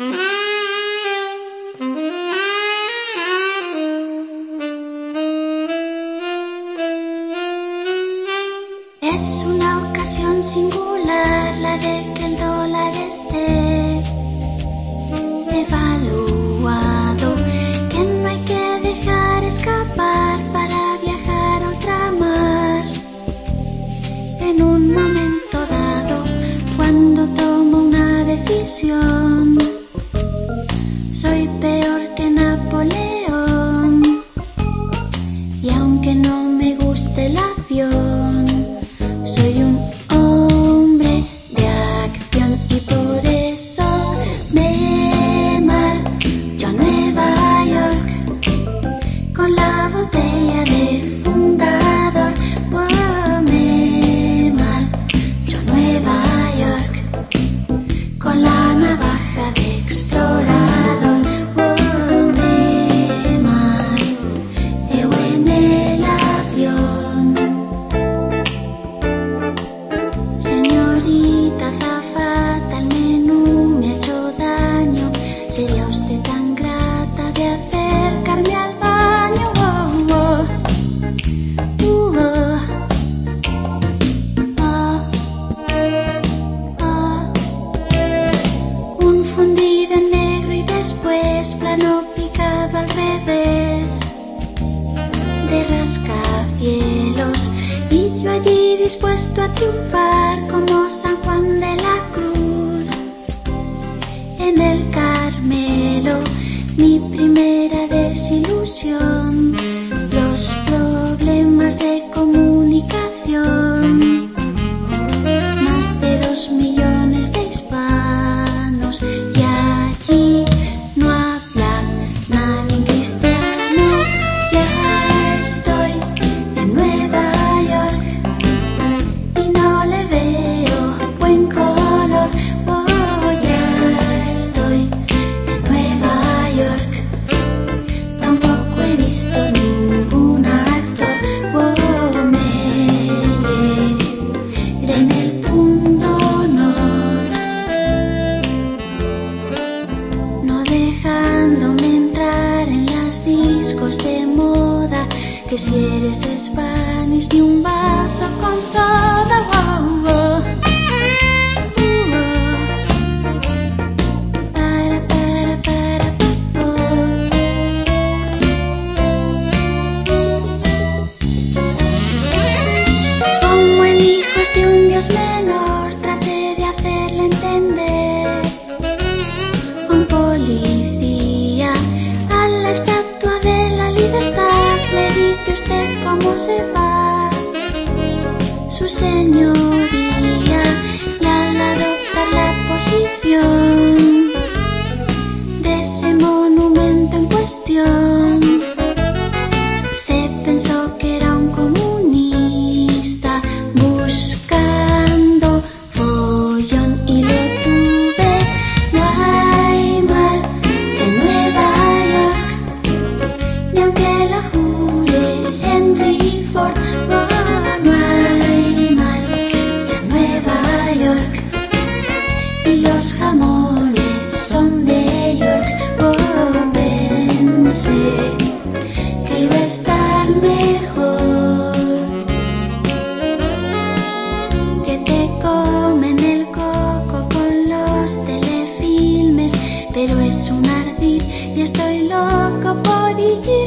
Es una ocasión singular la de que el dólar esté devaluado, que no hay que dejar escapar para viajar a ultramar. En un momento dado, cuando tomo una decisión, después plano picado al revés de rascacielos y yo allí dispuesto a triunfar como San de moda. Que si eres Spanish ni un vaso con soda. Oh, oh. Para, para, para, pa. Como en hijos de un dios menor, se va, su señoría, son de York. Pensé que iba a estar mejor que te comen el coco con los telefilmes, pero es un ardid y estoy loco por irme